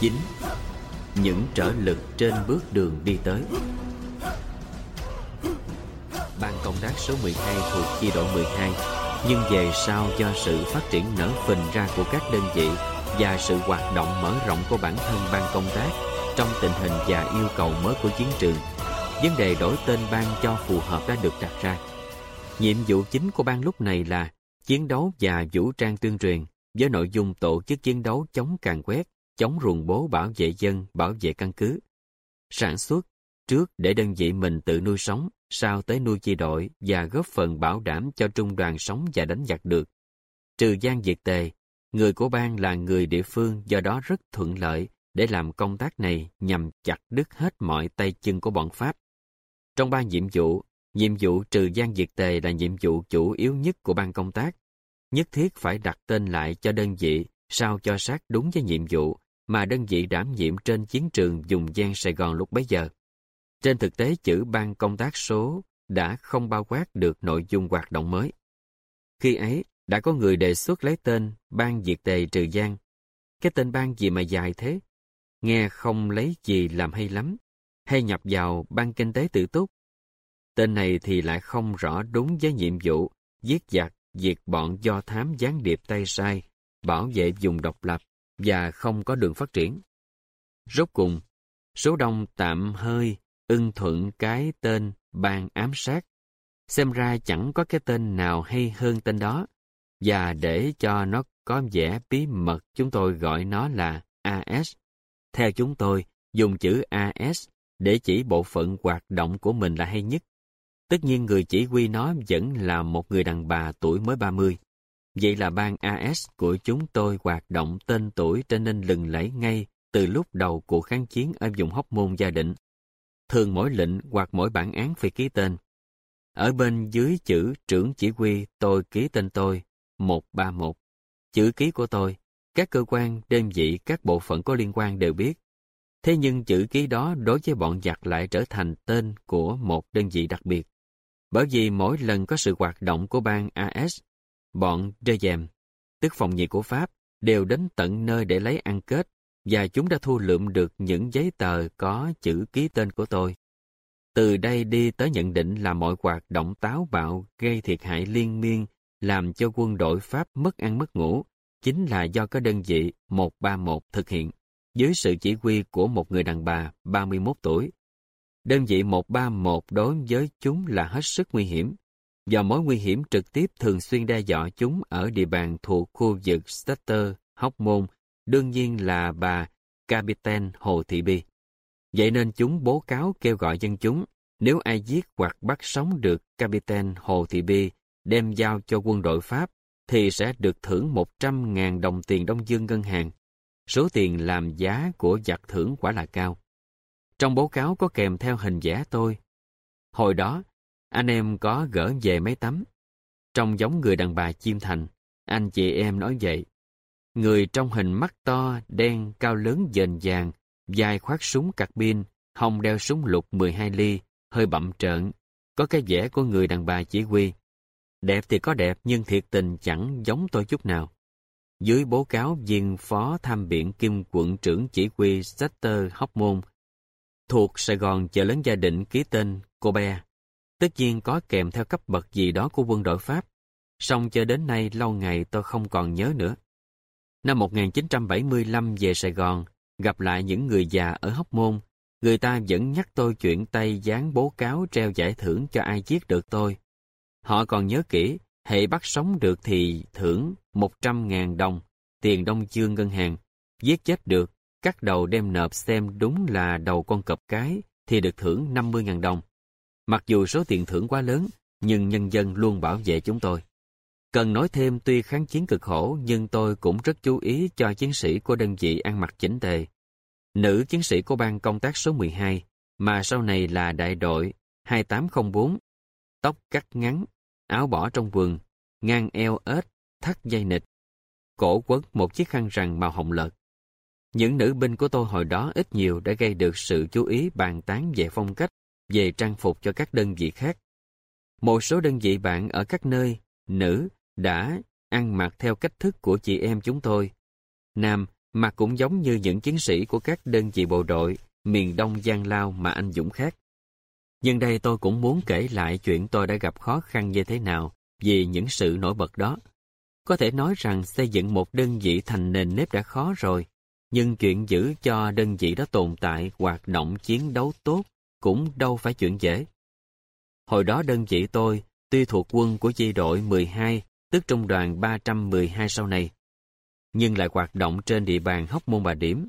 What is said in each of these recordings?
chính Những trở lực trên bước đường đi tới. Ban công tác số 12 thuộc chi đội 12 Nhưng về sau do sự phát triển nở phình ra của các đơn vị Và sự hoạt động mở rộng của bản thân ban công tác Trong tình hình và yêu cầu mới của chiến trường Vấn đề đổi tên ban cho phù hợp đã được đặt ra. Nhiệm vụ chính của ban lúc này là chiến đấu và vũ trang tuyên truyền với nội dung tổ chức chiến đấu chống càn quét, chống ruồng bố bảo vệ dân, bảo vệ căn cứ. Sản xuất, trước để đơn vị mình tự nuôi sống, sau tới nuôi chi đội và góp phần bảo đảm cho trung đoàn sống và đánh giặc được. Trừ gian diệt tề, người của bang là người địa phương do đó rất thuận lợi để làm công tác này nhằm chặt đứt hết mọi tay chân của bọn Pháp. Trong ba nhiệm vụ, nhiệm vụ trừ gian diệt tề là nhiệm vụ chủ yếu nhất của ban công tác. Nhất thiết phải đặt tên lại cho đơn vị sao cho sát đúng với nhiệm vụ mà đơn vị đảm nhiệm trên chiến trường dùng gian Sài Gòn lúc bấy giờ. Trên thực tế chữ ban công tác số đã không bao quát được nội dung hoạt động mới. Khi ấy, đã có người đề xuất lấy tên Ban Diệt Tề Trừ Giang. Cái tên ban gì mà dài thế? Nghe không lấy gì làm hay lắm. Hay nhập vào Ban Kinh tế tự túc. Tên này thì lại không rõ đúng với nhiệm vụ giết giặc, diệt bọn do thám gián điệp tay sai, bảo vệ vùng độc lập và không có đường phát triển. Rốt cùng, số đông tạm hơi ưng thuận cái tên ban ám sát. Xem ra chẳng có cái tên nào hay hơn tên đó. Và để cho nó có vẻ bí mật, chúng tôi gọi nó là AS. Theo chúng tôi, dùng chữ AS để chỉ bộ phận hoạt động của mình là hay nhất. Tất nhiên người chỉ huy nó vẫn là một người đàn bà tuổi mới 30. Vậy là ban AS của chúng tôi hoạt động tên tuổi trở nên lừng lẫy ngay từ lúc đầu cuộc kháng chiến ở vùng Hóc Môn gia định. Thường mỗi lệnh hoặc mỗi bản án phải ký tên. Ở bên dưới chữ trưởng chỉ huy tôi ký tên tôi, 131. Chữ ký của tôi, các cơ quan, đơn vị, các bộ phận có liên quan đều biết. Thế nhưng chữ ký đó đối với bọn giặc lại trở thành tên của một đơn vị đặc biệt. Bởi vì mỗi lần có sự hoạt động của ban AS, bọn Dejem, tức phòng nhị của Pháp, đều đến tận nơi để lấy ăn kết và chúng đã thu lượm được những giấy tờ có chữ ký tên của tôi. Từ đây đi tới nhận định là mọi hoạt động táo bạo gây thiệt hại liên miên làm cho quân đội Pháp mất ăn mất ngủ chính là do có đơn vị 131 thực hiện dưới sự chỉ huy của một người đàn bà 31 tuổi Đơn vị 131 đối với chúng là hết sức nguy hiểm, và mối nguy hiểm trực tiếp thường xuyên đe dọa chúng ở địa bàn thuộc khu vực Stater, Hóc Môn, đương nhiên là bà Capitan Hồ Thị Bi. Vậy nên chúng bố cáo kêu gọi dân chúng, nếu ai giết hoặc bắt sống được Capitan Hồ Thị Bi đem giao cho quân đội Pháp, thì sẽ được thưởng 100.000 đồng tiền Đông Dương ngân hàng. Số tiền làm giá của giặc thưởng quả là cao. Trong báo cáo có kèm theo hình vẽ tôi. Hồi đó, anh em có gỡ về mấy tấm Trông giống người đàn bà chim thành, anh chị em nói vậy. Người trong hình mắt to, đen, cao lớn dền vàng, dài khoác súng cạc pin, hông đeo súng lục 12 ly, hơi bậm trợn, có cái vẻ của người đàn bà chỉ huy. Đẹp thì có đẹp nhưng thiệt tình chẳng giống tôi chút nào. Dưới bố cáo viên phó tham biện kim quận trưởng chỉ huy Sector Hóc Môn thuộc Sài Gòn chợ lớn gia định ký tên cô bé Tất nhiên có kèm theo cấp bậc gì đó của quân đội Pháp. Song cho đến nay lâu ngày tôi không còn nhớ nữa. Năm 1975 về Sài Gòn, gặp lại những người già ở Hóc Môn, người ta vẫn nhắc tôi chuyện tay dán bố cáo treo giải thưởng cho ai giết được tôi. Họ còn nhớ kỹ, hệ bắt sống được thì thưởng 100.000 đồng, tiền đông dương ngân hàng. Giết chết được cắt đầu đem nộp xem đúng là đầu con cọp cái thì được thưởng 50.000 đồng. Mặc dù số tiền thưởng quá lớn, nhưng nhân dân luôn bảo vệ chúng tôi. Cần nói thêm tuy kháng chiến cực khổ nhưng tôi cũng rất chú ý cho chiến sĩ của đơn vị ăn mặc chỉnh tề. Nữ chiến sĩ của ban công tác số 12 mà sau này là đại đội 2804 tóc cắt ngắn, áo bỏ trong quần, ngang eo ếch, thắt dây nịch. Cổ quấn một chiếc khăn rằn màu hồng lợt. Những nữ binh của tôi hồi đó ít nhiều đã gây được sự chú ý bàn tán về phong cách, về trang phục cho các đơn vị khác. Một số đơn vị bạn ở các nơi, nữ, đã ăn mặc theo cách thức của chị em chúng tôi. Nam, mà cũng giống như những chiến sĩ của các đơn vị bộ đội miền Đông Giang Lao mà anh Dũng khác. Nhưng đây tôi cũng muốn kể lại chuyện tôi đã gặp khó khăn như thế nào vì những sự nổi bật đó. Có thể nói rằng xây dựng một đơn vị thành nền nếp đã khó rồi, nhưng chuyện giữ cho đơn vị đó tồn tại, hoạt động chiến đấu tốt cũng đâu phải chuyện dễ. Hồi đó đơn vị tôi, tuy thuộc quân của chi đội 12, tức trung đoàn 312 sau này, nhưng lại hoạt động trên địa bàn Hóc Môn Bà Điểm,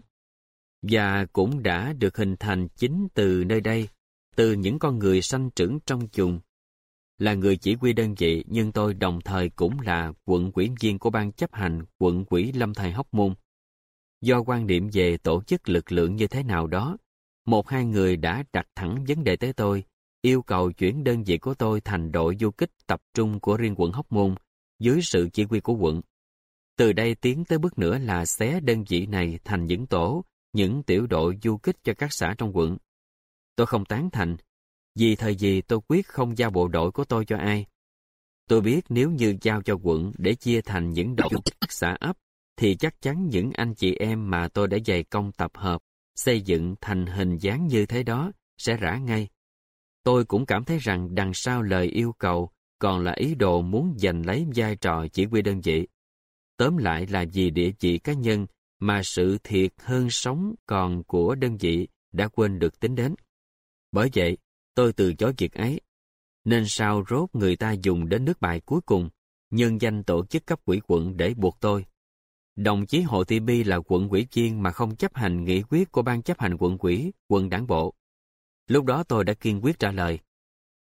và cũng đã được hình thành chính từ nơi đây, từ những con người sanh trưởng trong chùng. Là người chỉ huy đơn vị nhưng tôi đồng thời cũng là quận quỹ viên của ban chấp hành quận quỹ Lâm Thầy Hóc Môn. Do quan điểm về tổ chức lực lượng như thế nào đó, một hai người đã đặt thẳng vấn đề tới tôi, yêu cầu chuyển đơn vị của tôi thành đội du kích tập trung của riêng quận Hóc Môn, dưới sự chỉ huy của quận. Từ đây tiến tới bước nữa là xé đơn vị này thành những tổ, những tiểu đội du kích cho các xã trong quận. Tôi không tán thành, vì thời gì tôi quyết không giao bộ đội của tôi cho ai. Tôi biết nếu như giao cho quận để chia thành những đội các xã ấp, thì chắc chắn những anh chị em mà tôi đã dày công tập hợp, xây dựng thành hình dáng như thế đó, sẽ rã ngay. Tôi cũng cảm thấy rằng đằng sau lời yêu cầu còn là ý đồ muốn giành lấy vai trò chỉ huy đơn vị. Tóm lại là vì địa vị cá nhân mà sự thiệt hơn sống còn của đơn vị đã quên được tính đến. Bởi vậy, tôi từ chối việc ấy. Nên sao rốt người ta dùng đến nước bài cuối cùng, nhân danh tổ chức cấp quỹ quận để buộc tôi. Đồng chí Hồ Thị Bi là quận quỹ viên mà không chấp hành nghị quyết của ban chấp hành quận quỹ, quận đảng bộ. Lúc đó tôi đã kiên quyết trả lời.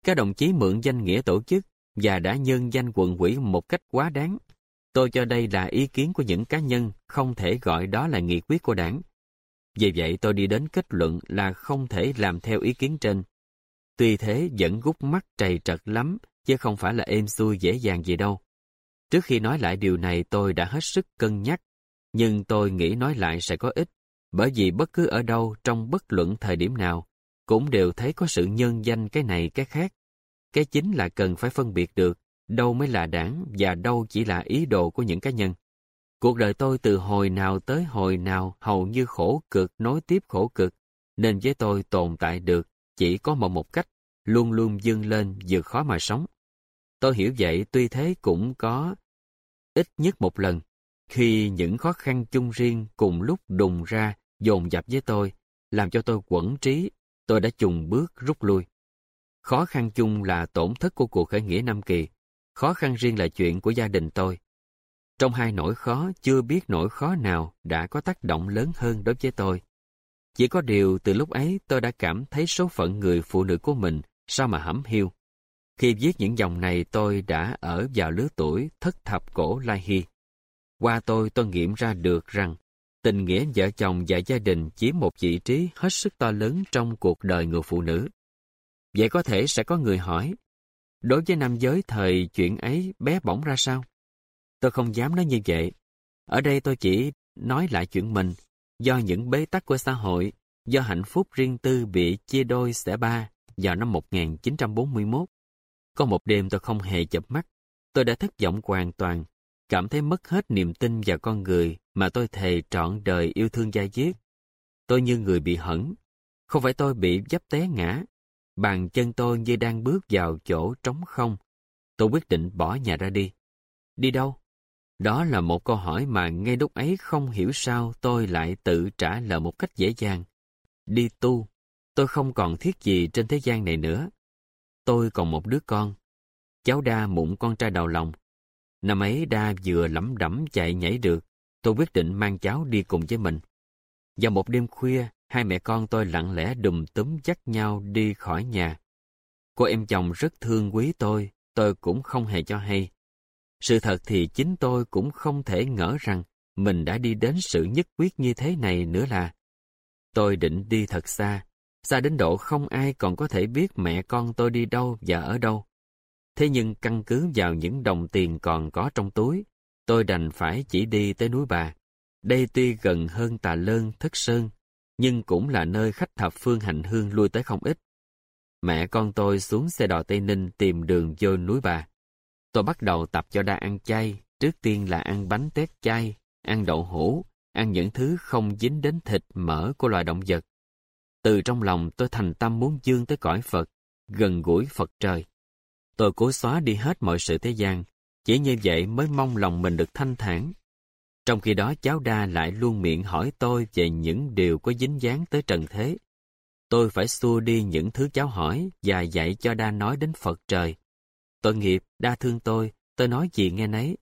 Các đồng chí mượn danh nghĩa tổ chức và đã nhân danh quận quỹ một cách quá đáng. Tôi cho đây là ý kiến của những cá nhân, không thể gọi đó là nghị quyết của đảng. Vì vậy tôi đi đến kết luận là không thể làm theo ý kiến trên. Tuy thế vẫn gút mắt trầy trật lắm, chứ không phải là êm xuôi dễ dàng gì đâu. Trước khi nói lại điều này tôi đã hết sức cân nhắc, nhưng tôi nghĩ nói lại sẽ có ích, bởi vì bất cứ ở đâu trong bất luận thời điểm nào, cũng đều thấy có sự nhân danh cái này cái khác. Cái chính là cần phải phân biệt được đâu mới là đảng và đâu chỉ là ý đồ của những cá nhân. Cuộc đời tôi từ hồi nào tới hồi nào hầu như khổ cực nối tiếp khổ cực, nên với tôi tồn tại được chỉ có một một cách, luôn luôn dâng lên vượt khó mà sống. Tôi hiểu vậy tuy thế cũng có ít nhất một lần, khi những khó khăn chung riêng cùng lúc đùng ra dồn dập với tôi, làm cho tôi quẩn trí, tôi đã chùng bước rút lui. Khó khăn chung là tổn thất của cuộc khởi nghĩa Nam Kỳ, khó khăn riêng là chuyện của gia đình tôi. Trong hai nỗi khó, chưa biết nỗi khó nào đã có tác động lớn hơn đối với tôi. Chỉ có điều từ lúc ấy tôi đã cảm thấy số phận người phụ nữ của mình sao mà hẩm hiu. Khi viết những dòng này tôi đã ở vào lứa tuổi thất thập cổ Lai Hy. Qua tôi tôi nghiệm ra được rằng tình nghĩa vợ chồng và gia đình chiếm một vị trí hết sức to lớn trong cuộc đời người phụ nữ. Vậy có thể sẽ có người hỏi, đối với nam giới thời chuyện ấy bé bỏng ra sao? Tôi không dám nói như vậy. Ở đây tôi chỉ nói lại chuyện mình, do những bế tắc của xã hội, do hạnh phúc riêng tư bị chia đôi xẻ ba vào năm 1941. Có một đêm tôi không hề chập mắt, tôi đã thất vọng hoàn toàn, cảm thấy mất hết niềm tin vào con người mà tôi thề trọn đời yêu thương gia diết. Tôi như người bị hẩn, không phải tôi bị dấp té ngã, bàn chân tôi như đang bước vào chỗ trống không. Tôi quyết định bỏ nhà ra đi. Đi đâu? Đó là một câu hỏi mà ngay lúc ấy không hiểu sao tôi lại tự trả lời một cách dễ dàng. Đi tu, tôi không còn thiết gì trên thế gian này nữa. Tôi còn một đứa con. Cháu Đa mụn con trai đầu lòng. Năm ấy Đa vừa lẩm đẩm chạy nhảy được, tôi quyết định mang cháu đi cùng với mình. Vào một đêm khuya, hai mẹ con tôi lặng lẽ đùm túm dắt nhau đi khỏi nhà. Cô em chồng rất thương quý tôi, tôi cũng không hề cho hay. Sự thật thì chính tôi cũng không thể ngỡ rằng mình đã đi đến sự nhất quyết như thế này nữa là. Tôi định đi thật xa, xa đến độ không ai còn có thể biết mẹ con tôi đi đâu và ở đâu. Thế nhưng căn cứ vào những đồng tiền còn có trong túi, tôi đành phải chỉ đi tới núi bà. Đây tuy gần hơn Tà Lơn, Thất Sơn, nhưng cũng là nơi khách thập phương hành hương lui tới không ít. Mẹ con tôi xuống xe đò Tây Ninh tìm đường vô núi bà. Tôi bắt đầu tập cho đa ăn chay, trước tiên là ăn bánh tét chay, ăn đậu hũ, ăn những thứ không dính đến thịt mỡ của loài động vật. Từ trong lòng tôi thành tâm muốn dương tới cõi Phật, gần gũi Phật trời. Tôi cố xóa đi hết mọi sự thế gian, chỉ như vậy mới mong lòng mình được thanh thản. Trong khi đó cháu đa lại luôn miệng hỏi tôi về những điều có dính dáng tới trần thế. Tôi phải xua đi những thứ cháu hỏi và dạy cho đa nói đến Phật trời. Tội nghiệp, đa thương tôi, tôi nói gì nghe nấy.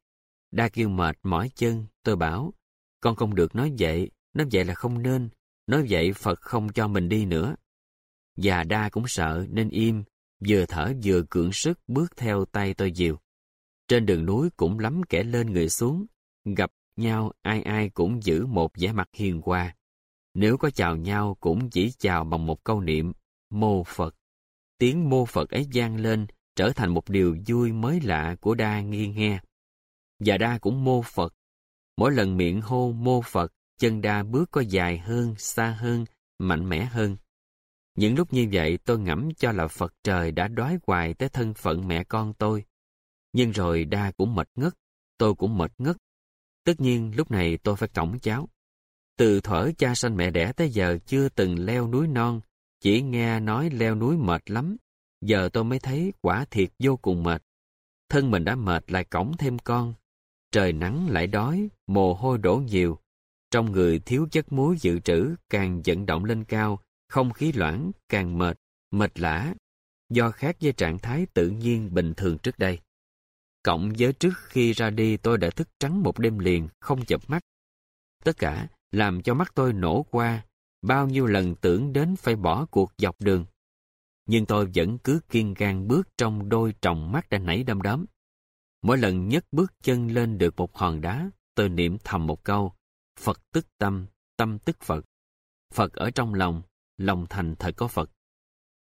Đa kêu mệt mỏi chân, tôi bảo, con không được nói vậy, nói vậy là không nên, nói vậy Phật không cho mình đi nữa. già đa cũng sợ nên im, vừa thở vừa cưỡng sức bước theo tay tôi dìu. Trên đường núi cũng lắm kẻ lên người xuống, gặp nhau ai ai cũng giữ một vẻ mặt hiền hòa. Nếu có chào nhau cũng chỉ chào bằng một câu niệm, mô Phật. Tiếng mô Phật ấy gian lên, trở thành một điều vui mới lạ của đa nghi nghe. Và đa cũng mô Phật. Mỗi lần miệng hô mô Phật, chân đa bước có dài hơn, xa hơn, mạnh mẽ hơn. Những lúc như vậy tôi ngẫm cho là Phật trời đã đói hoài tới thân phận mẹ con tôi. Nhưng rồi đa cũng mệt ngất, tôi cũng mệt ngất. Tất nhiên lúc này tôi phải cổng cháu. Từ thuở cha sanh mẹ đẻ tới giờ chưa từng leo núi non, chỉ nghe nói leo núi mệt lắm. Giờ tôi mới thấy quả thiệt vô cùng mệt. Thân mình đã mệt lại cổng thêm con. Trời nắng lại đói, mồ hôi đổ nhiều. Trong người thiếu chất muối dự trữ càng vận động lên cao, không khí loãng càng mệt, mệt lã, do khác với trạng thái tự nhiên bình thường trước đây. Cộng với trước khi ra đi tôi đã thức trắng một đêm liền, không chập mắt. Tất cả làm cho mắt tôi nổ qua, bao nhiêu lần tưởng đến phải bỏ cuộc dọc đường. Nhưng tôi vẫn cứ kiên gan bước trong đôi tròng mắt đã nảy đâm đóm. Mỗi lần nhấc bước chân lên được một hòn đá, tôi niệm thầm một câu, Phật tức tâm, tâm tức Phật. Phật ở trong lòng, lòng thành thật có Phật.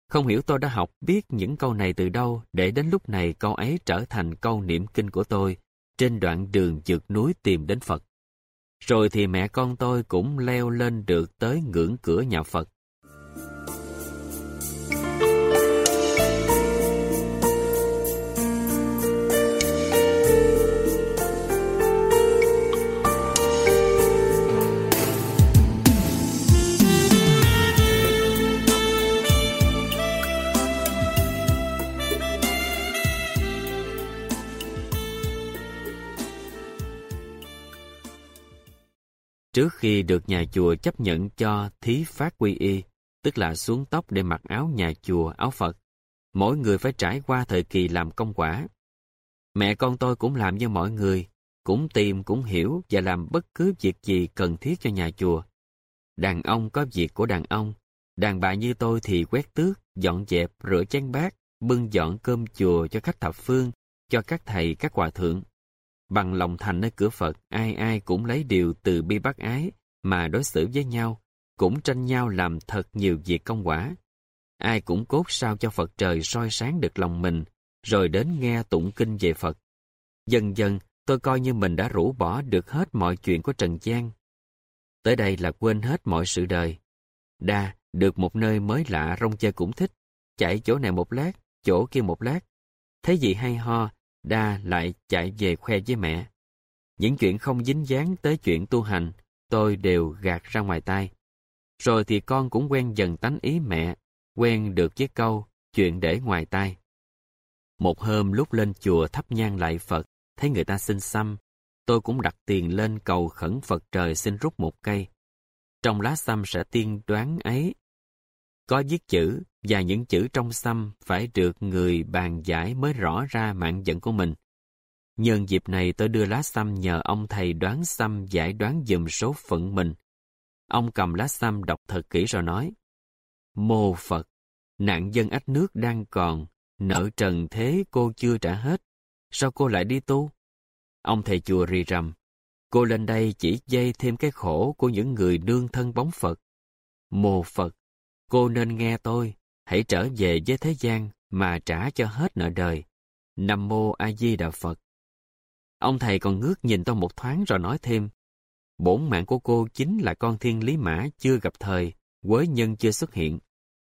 Không hiểu tôi đã học biết những câu này từ đâu để đến lúc này câu ấy trở thành câu niệm kinh của tôi trên đoạn đường vượt núi tìm đến Phật. Rồi thì mẹ con tôi cũng leo lên được tới ngưỡng cửa nhà Phật. Trước khi được nhà chùa chấp nhận cho thí phát quy y, tức là xuống tóc để mặc áo nhà chùa, áo Phật, mỗi người phải trải qua thời kỳ làm công quả. Mẹ con tôi cũng làm như mọi người, cũng tìm, cũng hiểu và làm bất cứ việc gì cần thiết cho nhà chùa. Đàn ông có việc của đàn ông, đàn bà như tôi thì quét tước, dọn dẹp, rửa chén bát, bưng dọn cơm chùa cho khách thập phương, cho các thầy, các hòa thượng. Bằng lòng thành nơi cửa Phật, ai ai cũng lấy điều từ bi bác ái mà đối xử với nhau, cũng tranh nhau làm thật nhiều việc công quả. Ai cũng cốt sao cho Phật trời soi sáng được lòng mình, rồi đến nghe tụng kinh về Phật. Dần dần, tôi coi như mình đã rũ bỏ được hết mọi chuyện của Trần gian. Tới đây là quên hết mọi sự đời. Đa, được một nơi mới lạ rong chơi cũng thích, chạy chỗ này một lát, chỗ kia một lát. Thấy gì hay ho, Đa lại chạy về khoe với mẹ. Những chuyện không dính dáng tới chuyện tu hành, tôi đều gạt ra ngoài tai. Rồi thì con cũng quen dần tánh ý mẹ, quen được với câu, chuyện để ngoài tai. Một hôm lúc lên chùa thắp nhang lại Phật, thấy người ta xin xăm, tôi cũng đặt tiền lên cầu khẩn Phật trời xin rút một cây. Trong lá xăm sẽ tiên đoán ấy. Có viết chữ, và những chữ trong xăm phải được người bàn giải mới rõ ra mạng dẫn của mình. Nhân dịp này tôi đưa lá xăm nhờ ông thầy đoán xăm giải đoán dùm số phận mình. Ông cầm lá xăm đọc thật kỹ rồi nói, Mô Phật, nạn dân ách nước đang còn, nợ trần thế cô chưa trả hết, sao cô lại đi tu? Ông thầy chùa rì rầm, cô lên đây chỉ dây thêm cái khổ của những người nương thân bóng Phật. Mô Phật, cô nên nghe tôi, hãy trở về với thế gian mà trả cho hết nợ đời. Nam Mô A Di Đà Phật. Ông thầy còn ngước nhìn tôi một thoáng rồi nói thêm, bổn mạng của cô chính là con thiên lý mã chưa gặp thời, quới nhân chưa xuất hiện.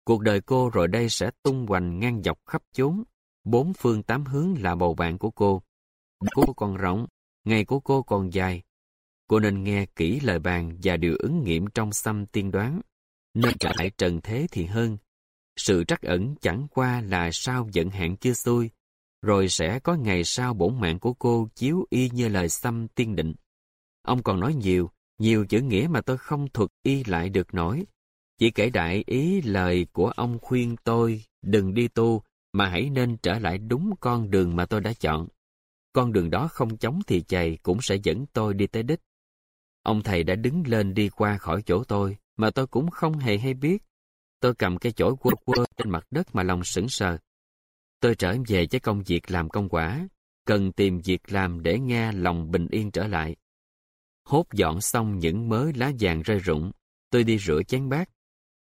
Cuộc đời cô rồi đây sẽ tung hoành ngang dọc khắp chốn, bốn phương tám hướng là bầu bạn của cô. Cô còn rộng, ngày của cô còn dài. cô nên nghe kỹ lời bàn và điều ứng nghiệm trong xăm tiên đoán. Nên trở lại trần thế thì hơn. Sự trắc ẩn chẳng qua là sao giận hạn chưa xuôi, rồi sẽ có ngày sau bổn mạng của cô chiếu y như lời xăm tiên định. Ông còn nói nhiều, nhiều chữ nghĩa mà tôi không thuật y lại được nổi. Chỉ kể đại ý lời của ông khuyên tôi đừng đi tu, mà hãy nên trở lại đúng con đường mà tôi đã chọn. Con đường đó không chống thì chày cũng sẽ dẫn tôi đi tới đích. Ông thầy đã đứng lên đi qua khỏi chỗ tôi, mà tôi cũng không hề hay biết. Tôi cầm cái chổi quơ quơ trên mặt đất mà lòng sững sờ. Tôi trở về với công việc làm công quả, cần tìm việc làm để nghe lòng bình yên trở lại. Hốt dọn xong những mớ lá vàng rơi rụng, tôi đi rửa chén bát.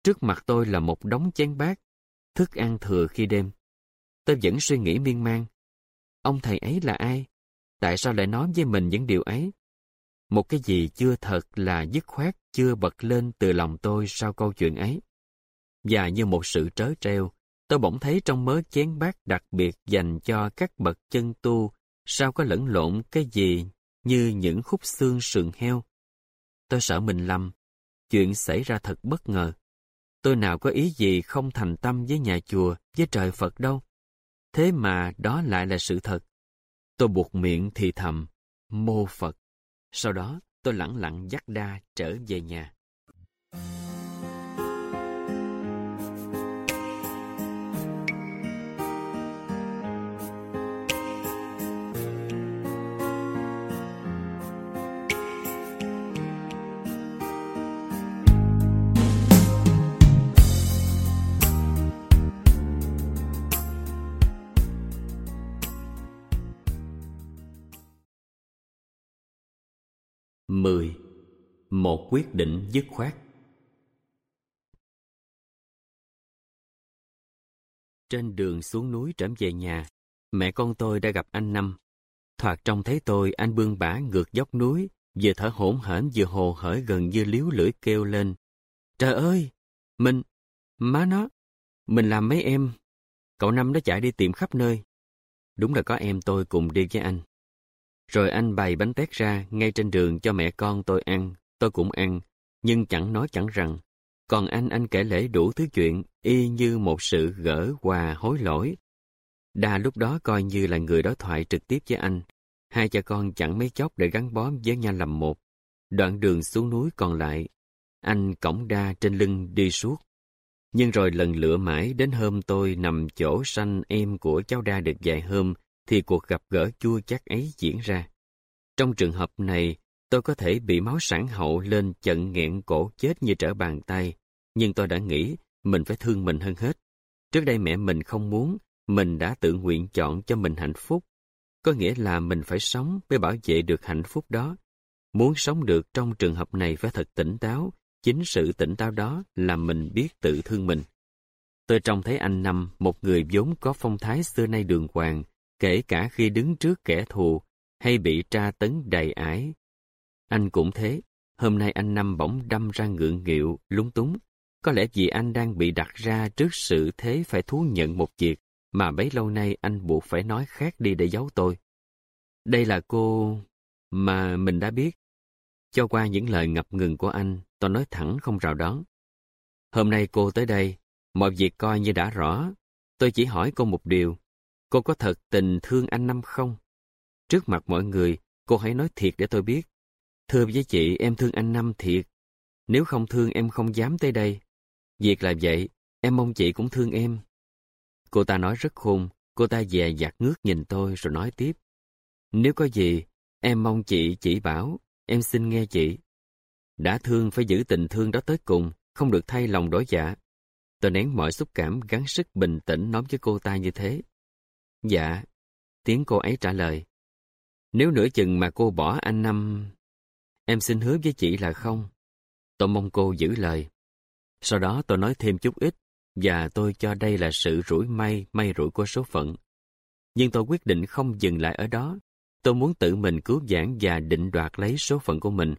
Trước mặt tôi là một đống chén bát, thức ăn thừa khi đêm. Tôi vẫn suy nghĩ miên man. Ông thầy ấy là ai? Tại sao lại nói với mình những điều ấy? Một cái gì chưa thật là dứt khoát chưa bật lên từ lòng tôi sau câu chuyện ấy. Và như một sự trớ treo, tôi bỗng thấy trong mớ chén bát đặc biệt dành cho các bậc chân tu, sao có lẫn lộn cái gì như những khúc xương sườn heo. Tôi sợ mình lầm, chuyện xảy ra thật bất ngờ. Tôi nào có ý gì không thành tâm với nhà chùa, với trời Phật đâu. Thế mà đó lại là sự thật. Tôi buộc miệng thì thầm, mô Phật. Sau đó tôi lẳng lặng dắt đa trở về nhà. Mười Một quyết định dứt khoát Trên đường xuống núi trở về nhà, mẹ con tôi đã gặp anh Năm. Thoạt trông thấy tôi, anh bươn bả ngược dốc núi, vừa thở hổn hển vừa hồ hởi gần như liếu lưỡi kêu lên. Trời ơi! Mình... Má nó! Mình làm mấy em. Cậu Năm đã chạy đi tìm khắp nơi. Đúng là có em tôi cùng đi với anh. Rồi anh bày bánh tét ra ngay trên đường cho mẹ con tôi ăn, tôi cũng ăn, nhưng chẳng nói chẳng rằng. Còn anh anh kể lễ đủ thứ chuyện, y như một sự gỡ quà hối lỗi. Đa lúc đó coi như là người đối thoại trực tiếp với anh. Hai cha con chẳng mấy chốc để gắn bó với nhau làm một. Đoạn đường xuống núi còn lại, anh cổng đa trên lưng đi suốt. Nhưng rồi lần lựa mãi đến hôm tôi nằm chỗ sanh em của cháu đa được vài hôm, thì cuộc gặp gỡ chua chắc ấy diễn ra. Trong trường hợp này, tôi có thể bị máu sản hậu lên chận nghẹn cổ chết như trở bàn tay, nhưng tôi đã nghĩ mình phải thương mình hơn hết. Trước đây mẹ mình không muốn, mình đã tự nguyện chọn cho mình hạnh phúc. Có nghĩa là mình phải sống mới bảo vệ được hạnh phúc đó. Muốn sống được trong trường hợp này phải thật tỉnh táo, chính sự tỉnh táo đó là mình biết tự thương mình. Tôi trông thấy anh Năm, một người vốn có phong thái xưa nay đường hoàng, kể cả khi đứng trước kẻ thù hay bị tra tấn đầy ải. Anh cũng thế, hôm nay anh Năm bỗng đâm ra ngượng nghịu, lúng túng. Có lẽ vì anh đang bị đặt ra trước sự thế phải thú nhận một việc mà bấy lâu nay anh buộc phải nói khác đi để giấu tôi. Đây là cô mà mình đã biết. Cho qua những lời ngập ngừng của anh, tôi nói thẳng không rào đón. Hôm nay cô tới đây, mọi việc coi như đã rõ. Tôi chỉ hỏi cô một điều, Cô có thật tình thương anh Năm không? Trước mặt mọi người, cô hãy nói thiệt để tôi biết. Thưa với chị, em thương anh Năm thiệt. Nếu không thương em không dám tới đây. Việc là vậy, em mong chị cũng thương em. Cô ta nói rất khôn, cô ta dè dặt ngước nhìn tôi rồi nói tiếp. Nếu có gì, em mong chị chỉ bảo, em xin nghe chị. Đã thương phải giữ tình thương đó tới cùng, không được thay lòng đổi dạ. Tôi nén mọi xúc cảm gắng sức bình tĩnh nói với cô ta như thế. Dạ, tiếng cô ấy trả lời. Nếu nửa chừng mà cô bỏ anh Năm, em xin hứa với chị là không. Tôi mong cô giữ lời. Sau đó tôi nói thêm chút ít, và tôi cho đây là sự rủi may, may rủi của số phận. Nhưng tôi quyết định không dừng lại ở đó. Tôi muốn tự mình cứu giảng và định đoạt lấy số phận của mình.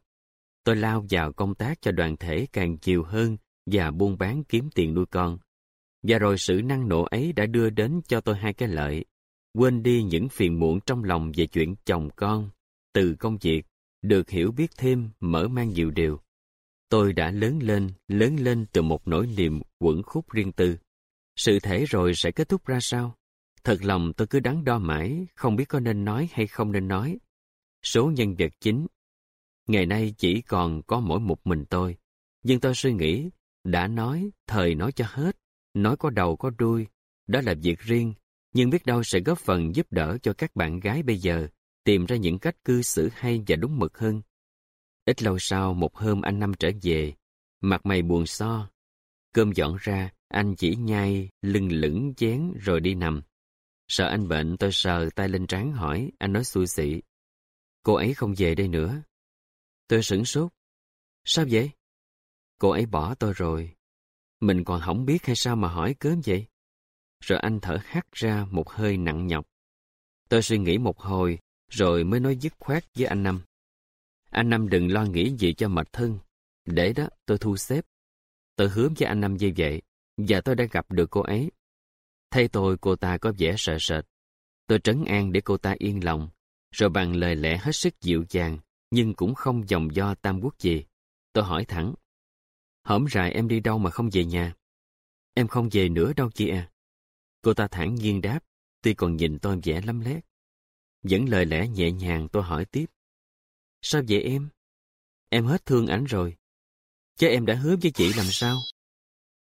Tôi lao vào công tác cho đoàn thể càng nhiều hơn và buôn bán kiếm tiền nuôi con. Và rồi sự năng nổ ấy đã đưa đến cho tôi hai cái lợi. Quên đi những phiền muộn trong lòng về chuyện chồng con, từ công việc, được hiểu biết thêm, mở mang nhiều điều. Tôi đã lớn lên, lớn lên từ một nỗi niềm quẩn khúc riêng tư. Sự thể rồi sẽ kết thúc ra sao? Thật lòng tôi cứ đắn đo mãi, không biết có nên nói hay không nên nói. Số nhân vật chính. Ngày nay chỉ còn có mỗi một mình tôi. Nhưng tôi suy nghĩ, đã nói, thời nói cho hết, nói có đầu có đuôi. Đó là việc riêng, nhưng biết đâu sẽ góp phần giúp đỡ cho các bạn gái bây giờ tìm ra những cách cư xử hay và đúng mực hơn. Ít lâu sau, một hôm anh Năm trở về, mặt mày buồn so. Cơm dọn ra, anh chỉ nhai, lưng lửng chén rồi đi nằm. Sợ anh bệnh, tôi sờ tay lên trán hỏi, anh nói xui xị. Cô ấy không về đây nữa. Tôi sửng sốt. Sao vậy? Cô ấy bỏ tôi rồi. Mình còn không biết hay sao mà hỏi cớm vậy? Rồi anh thở hắt ra một hơi nặng nhọc. Tôi suy nghĩ một hồi, rồi mới nói dứt khoát với anh Năm. Anh Năm đừng lo nghĩ gì cho mệt thân. Để đó, tôi thu xếp. Tôi hứa với anh Năm như vậy, và tôi đã gặp được cô ấy. Thay tôi, cô ta có vẻ sợ sệt. Tôi trấn an để cô ta yên lòng, rồi bằng lời lẽ hết sức dịu dàng, nhưng cũng không dòng do tam quốc gì. Tôi hỏi thẳng, hổm rài em đi đâu mà không về nhà? Em không về nữa đâu chị à. Cô ta thẳng nhiên đáp, tuy còn nhìn tôi vẻ lắm lét. Vẫn lời lẽ nhẹ nhàng tôi hỏi tiếp. Sao vậy em? Em hết thương ảnh rồi. Chứ em đã hứa với chị làm sao?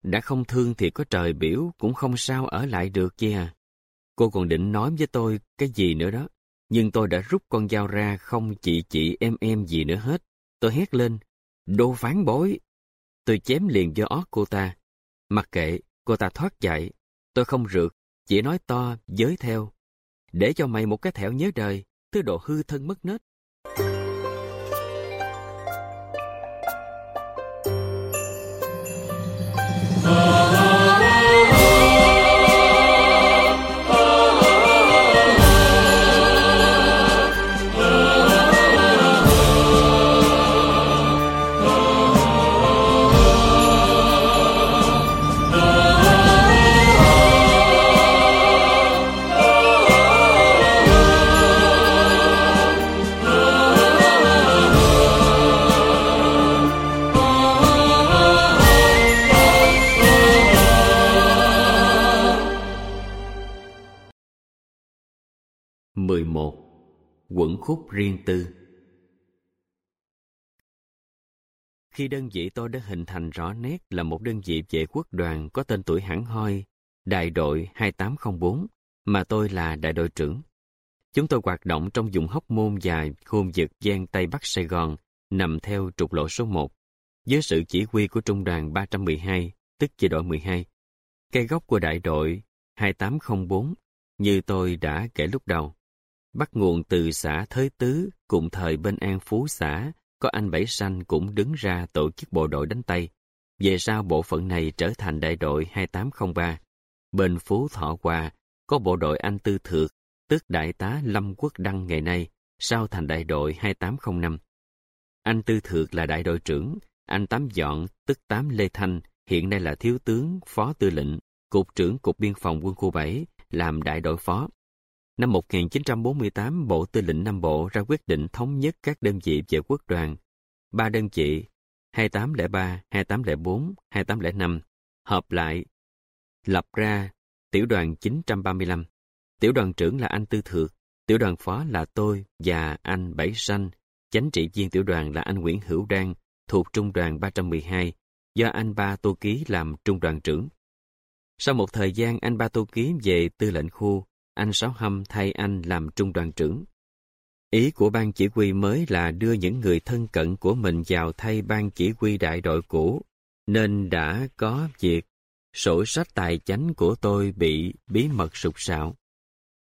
Đã không thương thì có trời biểu cũng không sao ở lại được chứ à. Cô còn định nói với tôi cái gì nữa đó. Nhưng tôi đã rút con dao ra không chị chị em em gì nữa hết. Tôi hét lên. Đồ phán bối! Tôi chém liền vô ót cô ta. Mặc kệ, cô ta thoát chạy. Tôi không rượt, chỉ nói to, giới theo. Để cho mày một cái thẻo nhớ đời, thứ độ hư thân mất nết. Ờ. 11. Quẩn khúc riêng tư Khi đơn vị tôi đã hình thành rõ nét là một đơn vị vệ quốc đoàn có tên tuổi hẳn hoi, đại đội 2804, mà tôi là đại đội trưởng. Chúng tôi hoạt động trong vùng hóc môn dài khu vực gian Tây Bắc Sài Gòn, nằm theo trục lộ số 1, dưới sự chỉ huy của trung đoàn 312, tức chỉ đội 12. Cây gốc của đại đội 2804, như tôi đã kể lúc đầu bắt nguồn từ xã Thới Tứ, cùng thời bên An Phú xã, có anh Bảy Sanh cũng đứng ra tổ chức bộ đội đánh Tây. Về sau bộ phận này trở thành đại đội 2803. Bên Phú Thọ Hòa, có bộ đội anh Tư Thược, tức đại tá Lâm Quốc Đăng ngày nay, sau thành đại đội 2805. Anh Tư Thược là đại đội trưởng, anh Tám Dọn, tức Tám Lê Thanh, hiện nay là thiếu tướng, phó tư lệnh, cục trưởng cục biên phòng quân khu 7, làm đại đội phó. Năm 1948, Bộ Tư lệnh Nam Bộ ra quyết định thống nhất các đơn vị vệ quốc đoàn. Ba đơn vị 2803, 2804, 2805 hợp lại lập ra tiểu đoàn 935. Tiểu đoàn trưởng là anh Tư Thược, tiểu đoàn phó là tôi và anh Bảy Sanh, chánh trị viên tiểu đoàn là anh Nguyễn Hữu Đan, thuộc trung đoàn 312, do anh Ba Tô Ký làm trung đoàn trưởng. Sau một thời gian, anh Ba Tô Ký về tư lệnh khu, anh Sáu Hâm thay anh làm trung đoàn trưởng. Ý của ban chỉ huy mới là đưa những người thân cận của mình vào thay ban chỉ huy đại đội cũ, nên đã có việc sổ sách tài chánh của tôi bị bí mật sụp sạo.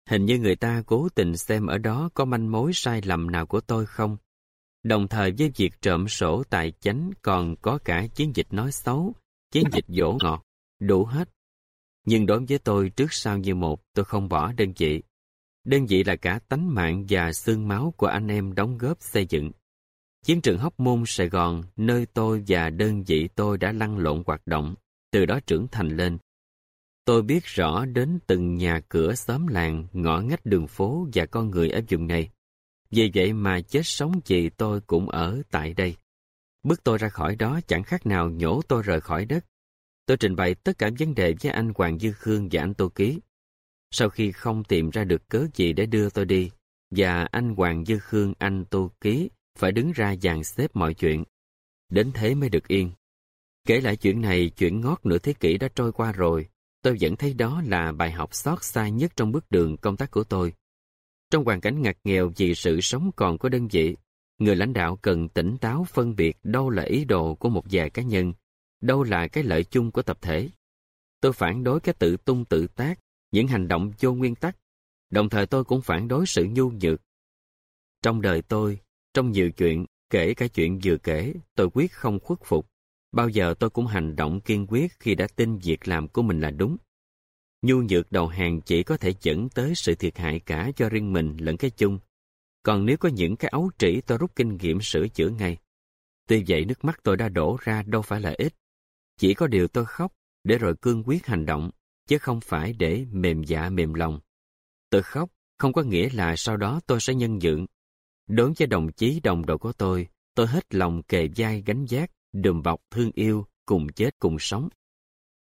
Hình như người ta cố tình xem ở đó có manh mối sai lầm nào của tôi không. Đồng thời với việc trộm sổ tài chánh còn có cả chiến dịch nói xấu, chiến dịch dỗ ngọt, đủ hết. Nhưng đối với tôi trước sau như một, tôi không bỏ đơn vị. Đơn vị là cả tánh mạng và xương máu của anh em đóng góp xây dựng. Chiến trường Hóc Môn Sài Gòn, nơi tôi và đơn vị tôi đã lăn lộn hoạt động, từ đó trưởng thành lên. Tôi biết rõ đến từng nhà cửa xóm làng, ngõ ngách đường phố và con người ở vùng này. Vì vậy mà chết sống gì tôi cũng ở tại đây. Bước tôi ra khỏi đó chẳng khác nào nhổ tôi rời khỏi đất. Tôi trình bày tất cả vấn đề với anh Hoàng Dư Khương và anh Tô Ký. Sau khi không tìm ra được cớ gì để đưa tôi đi, và anh Hoàng Dư Khương anh Tô Ký phải đứng ra dàn xếp mọi chuyện. Đến thế mới được yên. Kể lại chuyện này, chuyện ngót nửa thế kỷ đã trôi qua rồi, tôi vẫn thấy đó là bài học xót xa nhất trong bước đường công tác của tôi. Trong hoàn cảnh ngặt nghèo vì sự sống còn của đơn vị, người lãnh đạo cần tỉnh táo phân biệt đâu là ý đồ của một vài cá nhân, đâu là cái lợi chung của tập thể. Tôi phản đối cái tự tung tự tác, những hành động vô nguyên tắc, đồng thời tôi cũng phản đối sự nhu nhược. Trong đời tôi, trong nhiều chuyện, kể cả chuyện vừa kể, tôi quyết không khuất phục. Bao giờ tôi cũng hành động kiên quyết khi đã tin việc làm của mình là đúng. Nhu nhược đầu hàng chỉ có thể dẫn tới sự thiệt hại cả cho riêng mình lẫn cái chung. Còn nếu có những cái ấu trĩ tôi rút kinh nghiệm sửa chữa ngay. Tuy vậy nước mắt tôi đã đổ ra đâu phải là ít. Chỉ có điều tôi khóc để rồi cương quyết hành động, chứ không phải để mềm dạ mềm lòng. Tôi khóc không có nghĩa là sau đó tôi sẽ nhân nhượng. Đối với đồng chí đồng đội của tôi, tôi hết lòng kề vai gánh giác, đùm bọc thương yêu, cùng chết cùng sống.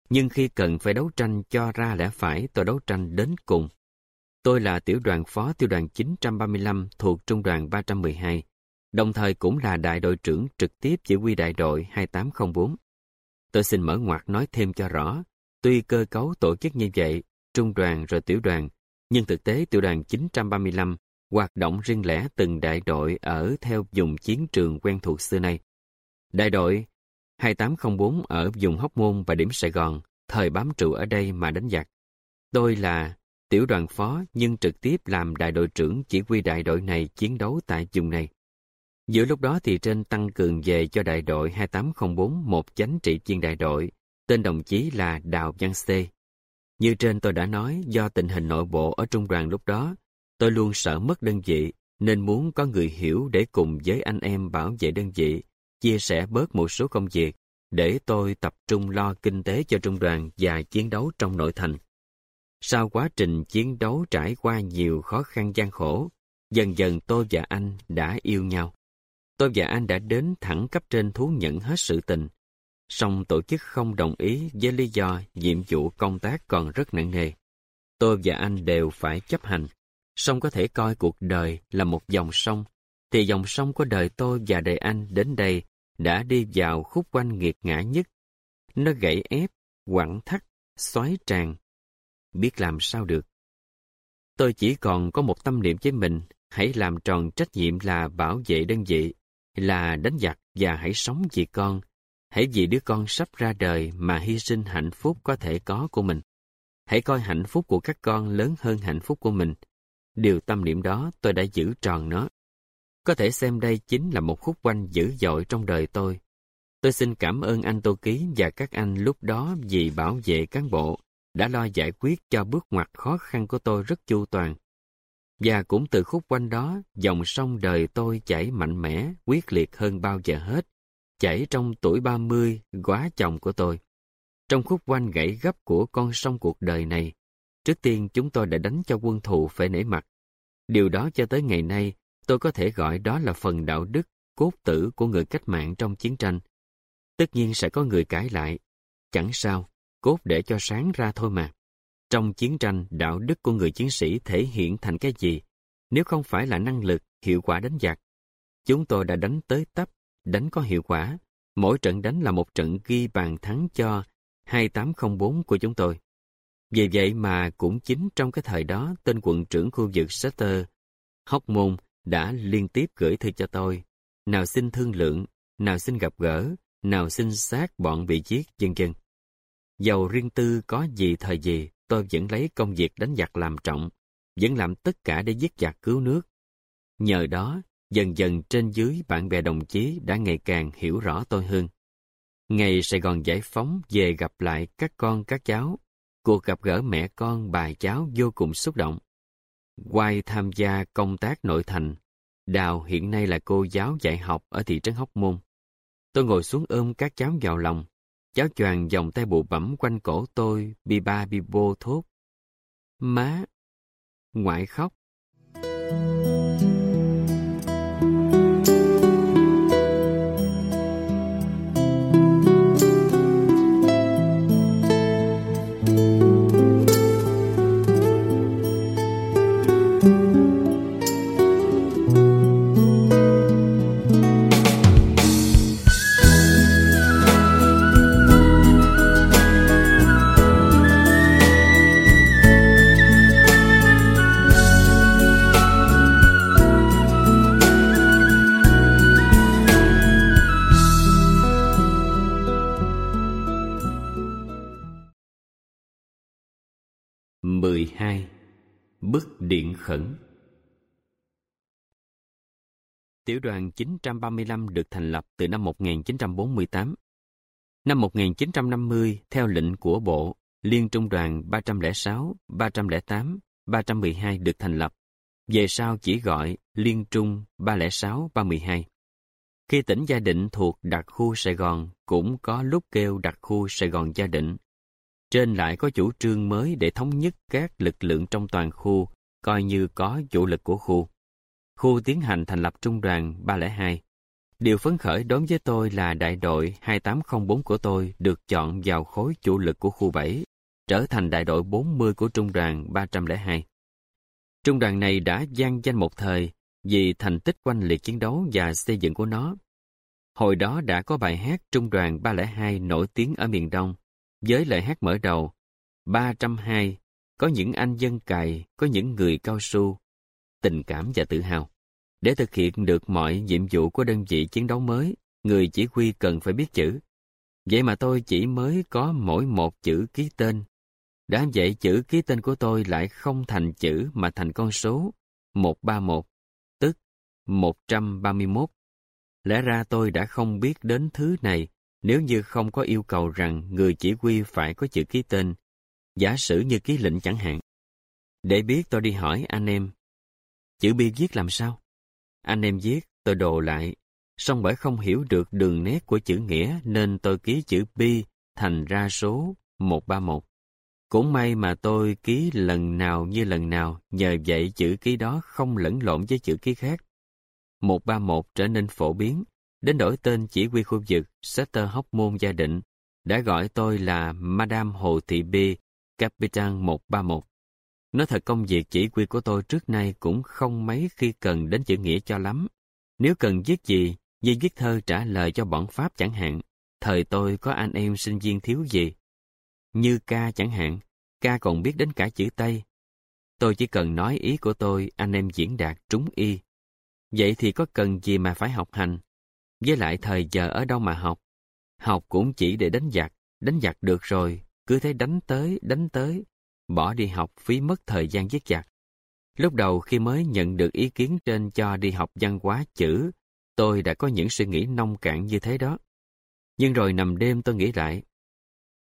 Nhưng khi cần phải đấu tranh cho ra lẽ phải, tôi đấu tranh đến cùng. Tôi là tiểu đoàn phó tiểu đoàn 935 thuộc trung đoàn 312, đồng thời cũng là đại đội trưởng trực tiếp chỉ huy đại đội 2804. Tôi xin mở ngoặt nói thêm cho rõ, tuy cơ cấu tổ chức như vậy, trung đoàn rồi tiểu đoàn, nhưng thực tế tiểu đoàn 935 hoạt động riêng lẻ từng đại đội ở theo vùng chiến trường quen thuộc xưa nay. Đại đội 2804 ở vùng Hóc Môn và điểm Sài Gòn, thời bám trụ ở đây mà đánh giặc. Tôi là tiểu đoàn phó nhưng trực tiếp làm đại đội trưởng chỉ huy đại đội này chiến đấu tại vùng này. Giữa lúc đó thì trên tăng cường về cho đại đội 2804 một chánh trị viên đại đội, tên đồng chí là Đào Văn C. Như trên tôi đã nói, do tình hình nội bộ ở trung đoàn lúc đó, tôi luôn sợ mất đơn vị, nên muốn có người hiểu để cùng với anh em bảo vệ đơn vị, chia sẻ bớt một số công việc, để tôi tập trung lo kinh tế cho trung đoàn và chiến đấu trong nội thành. Sau quá trình chiến đấu trải qua nhiều khó khăn gian khổ, dần dần tôi và anh đã yêu nhau. Tôi và anh đã đến thẳng cấp trên thú nhận hết sự tình. Song tổ chức không đồng ý với lý do nhiệm vụ công tác còn rất nặng nề. Tôi và anh đều phải chấp hành. Song có thể coi cuộc đời là một dòng sông, thì dòng sông của đời tôi và đời anh đến đây đã đi vào khúc quanh nghiệt ngã nhất. Nó gãy ép, quẳng thắt, xoáy tràn. Biết làm sao được. Tôi chỉ còn có một tâm niệm với mình, hãy làm tròn trách nhiệm là bảo vệ đơn vị, là đánh giặc và hãy sống vì con. Hãy vì đứa con sắp ra đời mà hy sinh hạnh phúc có thể có của mình. Hãy coi hạnh phúc của các con lớn hơn hạnh phúc của mình. Điều tâm niệm đó tôi đã giữ tròn nó. Có thể xem đây chính là một khúc quanh dữ dội trong đời tôi. Tôi xin cảm ơn anh Tô Ký và các anh lúc đó vì bảo vệ cán bộ, đã lo giải quyết cho bước ngoặt khó khăn của tôi rất chu toàn. Và cũng từ khúc quanh đó, dòng sông đời tôi chảy mạnh mẽ, quyết liệt hơn bao giờ hết, chảy trong tuổi 30, quá chồng của tôi. Trong khúc quanh gãy gấp của con sông cuộc đời này, trước tiên chúng tôi đã đánh cho quân thù phải nể mặt. Điều đó cho tới ngày nay Tôi có thể gọi đó là phần đạo đức, cốt tử của người cách mạng trong chiến tranh. Tất nhiên sẽ có người cãi lại. Chẳng sao, cốt để cho sáng ra thôi mà. Trong chiến tranh, đạo đức của người chiến sĩ thể hiện thành cái gì? Nếu không phải là năng lực, hiệu quả đánh giặc. Chúng tôi đã đánh tới tấp, đánh có hiệu quả. Mỗi trận đánh là một trận ghi bàn thắng cho 2804 của chúng tôi. Vì vậy mà cũng chính trong cái thời đó, tên quận trưởng khu vực Sutter, Hóc Môn đã liên tiếp gửi thư cho tôi, nào xin thương lượng, nào xin gặp gỡ, nào xin xác bọn bị giết, dân dân. Dầu riêng tư có gì thời gì, tôi vẫn lấy công việc đánh giặc làm trọng, vẫn làm tất cả để giết giặc cứu nước. Nhờ đó, dần dần trên dưới bạn bè đồng chí đã ngày càng hiểu rõ tôi hơn. Ngày Sài Gòn giải phóng về gặp lại các con các cháu, cuộc gặp gỡ mẹ con bà cháu vô cùng xúc động. Quay tham gia công tác nội thành. Đào hiện nay là cô giáo dạy học ở thị trấn Hóc Môn. Tôi ngồi xuống ôm các cháu vào lòng. Cháu choàng vòng tay bụ bẩm quanh cổ tôi, bi ba bi bô thốt. Má! Ngoại khóc. 12. Bức điện khẩn Tiểu đoàn 935 được thành lập từ năm 1948. Năm 1950, theo lệnh của Bộ, Liên Trung đoàn 306, 308, 312 được thành lập. Về sau chỉ gọi Liên Trung 306, 312. Khi tỉnh Gia Định thuộc đặc khu Sài Gòn, cũng có lúc kêu đặc khu Sài Gòn Gia Định. Trên lại có chủ trương mới để thống nhất các lực lượng trong toàn khu, coi như có chủ lực của khu. Khu tiến hành thành lập trung đoàn 302. Điều phấn khởi đối với tôi là đại đội 2804 của tôi được chọn vào khối chủ lực của khu 7, trở thành đại đội 40 của trung đoàn 302. Trung đoàn này đã gian danh một thời vì thành tích quanh liệt chiến đấu và xây dựng của nó. Hồi đó đã có bài hát Trung đoàn 302 nổi tiếng ở miền Đông, với lời hát mở đầu 302 có những anh dân cày, có những người cao su, tình cảm và tự hào. Để thực hiện được mọi nhiệm vụ của đơn vị chiến đấu mới, người chỉ huy cần phải biết chữ. Vậy mà tôi chỉ mới có mỗi một chữ ký tên. Đã vậy chữ ký tên của tôi lại không thành chữ mà thành con số 131, tức 131. Lẽ ra tôi đã không biết đến thứ này nếu như không có yêu cầu rằng người chỉ huy phải có chữ ký tên, giả sử như ký lệnh chẳng hạn. Để biết tôi đi hỏi anh em, chữ bi viết làm sao? Anh em viết, tôi đồ lại, song bởi không hiểu được đường nét của chữ nghĩa nên tôi ký chữ bi thành ra số 131. Cũng may mà tôi ký lần nào như lần nào, nhờ vậy chữ ký đó không lẫn lộn với chữ ký khác. 131 trở nên phổ biến, đến đổi tên chỉ huy khu vực Sector Hóc Môn Gia Định, đã gọi tôi là Madame Hồ Thị B, Capitan 131. Nói thật công việc chỉ huy của tôi trước nay cũng không mấy khi cần đến chữ nghĩa cho lắm. Nếu cần viết gì, như viết thơ trả lời cho bọn Pháp chẳng hạn, thời tôi có anh em sinh viên thiếu gì. Như ca chẳng hạn, ca còn biết đến cả chữ Tây. Tôi chỉ cần nói ý của tôi, anh em diễn đạt trúng y. Vậy thì có cần gì mà phải học hành? Với lại thời giờ ở đâu mà học? Học cũng chỉ để đánh giặc, đánh giặc được rồi, cứ thế đánh tới, đánh tới, bỏ đi học phí mất thời gian giết giặc. Lúc đầu khi mới nhận được ý kiến trên cho đi học văn hóa chữ, tôi đã có những suy nghĩ nông cạn như thế đó. Nhưng rồi nằm đêm tôi nghĩ lại,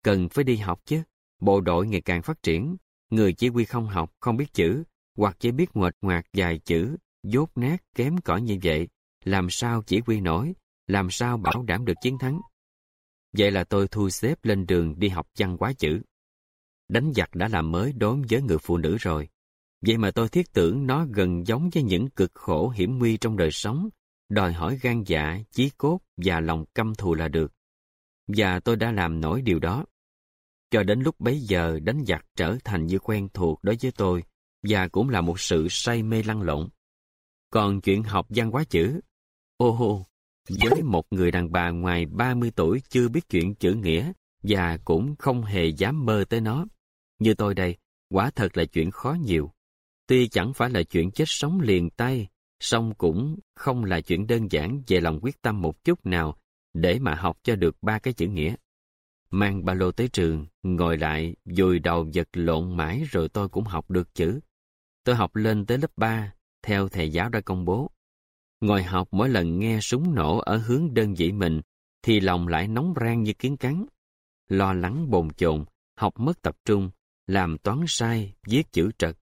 cần phải đi học chứ, bộ đội ngày càng phát triển, người chỉ huy không học, không biết chữ, hoặc chỉ biết ngoệt ngoạc dài chữ, dốt nát, kém cỏi như vậy, làm sao chỉ huy nổi, làm sao bảo đảm được chiến thắng. Vậy là tôi thu xếp lên đường đi học văn hóa chữ. Đánh giặc đã làm mới đối với người phụ nữ rồi. Vậy mà tôi thiết tưởng nó gần giống với những cực khổ hiểm nguy trong đời sống, đòi hỏi gan dạ, chí cốt và lòng căm thù là được. Và tôi đã làm nổi điều đó. Cho đến lúc bấy giờ đánh giặc trở thành như quen thuộc đối với tôi và cũng là một sự say mê lăn lộn. Còn chuyện học văn hóa chữ, ô hô, với một người đàn bà ngoài 30 tuổi chưa biết chuyện chữ nghĩa và cũng không hề dám mơ tới nó. Như tôi đây, quả thật là chuyện khó nhiều. Tuy chẳng phải là chuyện chết sống liền tay, song cũng không là chuyện đơn giản về lòng quyết tâm một chút nào để mà học cho được ba cái chữ nghĩa. Mang ba lô tới trường, ngồi lại, dùi đầu vật lộn mãi rồi tôi cũng học được chữ. Tôi học lên tới lớp 3, theo thầy giáo đã công bố. Ngồi học mỗi lần nghe súng nổ ở hướng đơn vị mình, thì lòng lại nóng rang như kiến cắn. Lo lắng bồn chồn, học mất tập trung, làm toán sai, viết chữ trật.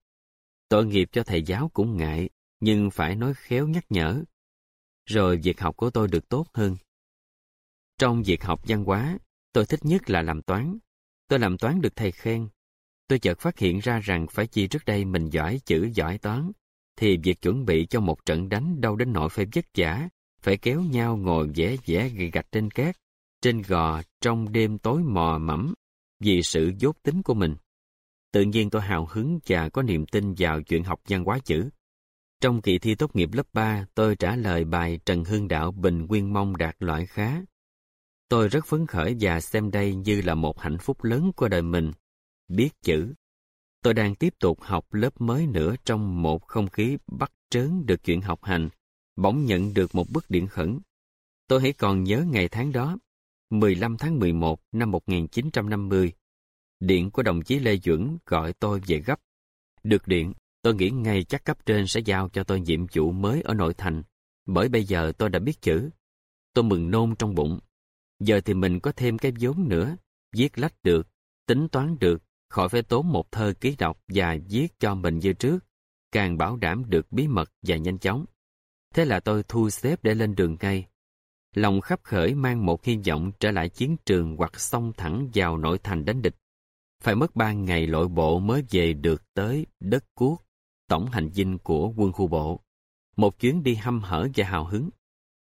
Tội nghiệp cho thầy giáo cũng ngại, nhưng phải nói khéo nhắc nhở. Rồi việc học của tôi được tốt hơn. Trong việc học văn hóa, tôi thích nhất là làm toán. Tôi làm toán được thầy khen. Tôi chợt phát hiện ra rằng phải chi trước đây mình giỏi chữ giỏi toán, thì việc chuẩn bị cho một trận đánh đâu đến nỗi phải vất vả, phải kéo nhau ngồi vẽ vẽ gầy gạch trên cát, trên gò trong đêm tối mò mẫm vì sự dốt tính của mình. Tự nhiên tôi hào hứng và có niềm tin vào chuyện học văn hóa chữ. Trong kỳ thi tốt nghiệp lớp 3, tôi trả lời bài Trần hương Đạo Bình Nguyên Mông đạt loại khá. Tôi rất phấn khởi và xem đây như là một hạnh phúc lớn của đời mình. Biết chữ. Tôi đang tiếp tục học lớp mới nữa trong một không khí bắt trớn được chuyện học hành, bỗng nhận được một bức điện khẩn. Tôi hãy còn nhớ ngày tháng đó, 15 tháng 11 năm 1950. Điện của đồng chí Lê Duẩn gọi tôi về gấp Được điện, tôi nghĩ ngay chắc cấp trên sẽ giao cho tôi nhiệm vụ mới ở nội thành, bởi bây giờ tôi đã biết chữ. Tôi mừng nôn trong bụng. Giờ thì mình có thêm cái vốn nữa, viết lách được, tính toán được, khỏi phải tốn một thơ ký đọc và viết cho mình như trước, càng bảo đảm được bí mật và nhanh chóng. Thế là tôi thu xếp để lên đường ngay. Lòng khắp khởi mang một hy vọng trở lại chiến trường hoặc xông thẳng vào nội thành đánh địch. Phải mất ba ngày lội bộ mới về được tới đất cuốc, tổng hành dinh của quân khu bộ. Một chuyến đi hâm hở và hào hứng.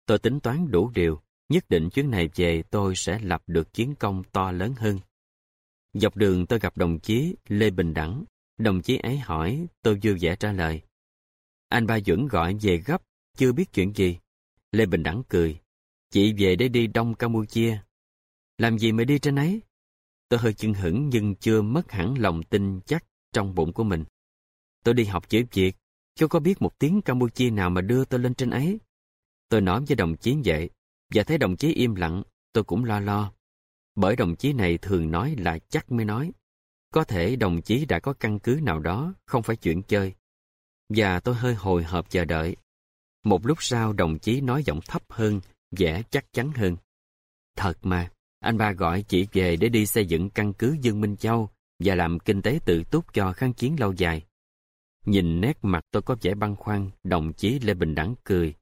Tôi tính toán đủ điều, nhất định chuyến này về tôi sẽ lập được chiến công to lớn hơn. Dọc đường tôi gặp đồng chí Lê Bình Đẳng. Đồng chí ấy hỏi, tôi vui vẻ trả lời. Anh ba Duẩn gọi về gấp, chưa biết chuyện gì. Lê Bình Đẳng cười. Chị về để đi Đông Campuchia. Làm gì mà đi trên ấy? Tôi hơi chưng hững nhưng chưa mất hẳn lòng tin chắc trong bụng của mình. Tôi đi học chữ Việt, chứ có biết một tiếng Campuchia nào mà đưa tôi lên trên ấy. Tôi nói với đồng chí vậy, và thấy đồng chí im lặng, tôi cũng lo lo. Bởi đồng chí này thường nói là chắc mới nói. Có thể đồng chí đã có căn cứ nào đó, không phải chuyện chơi. Và tôi hơi hồi hộp chờ đợi. Một lúc sau đồng chí nói giọng thấp hơn, vẻ chắc chắn hơn. Thật mà, anh ba gọi chị về để đi xây dựng căn cứ Dương Minh Châu và làm kinh tế tự túc cho kháng chiến lâu dài. Nhìn nét mặt tôi có vẻ băn khoăn, đồng chí Lê Bình Đẳng cười.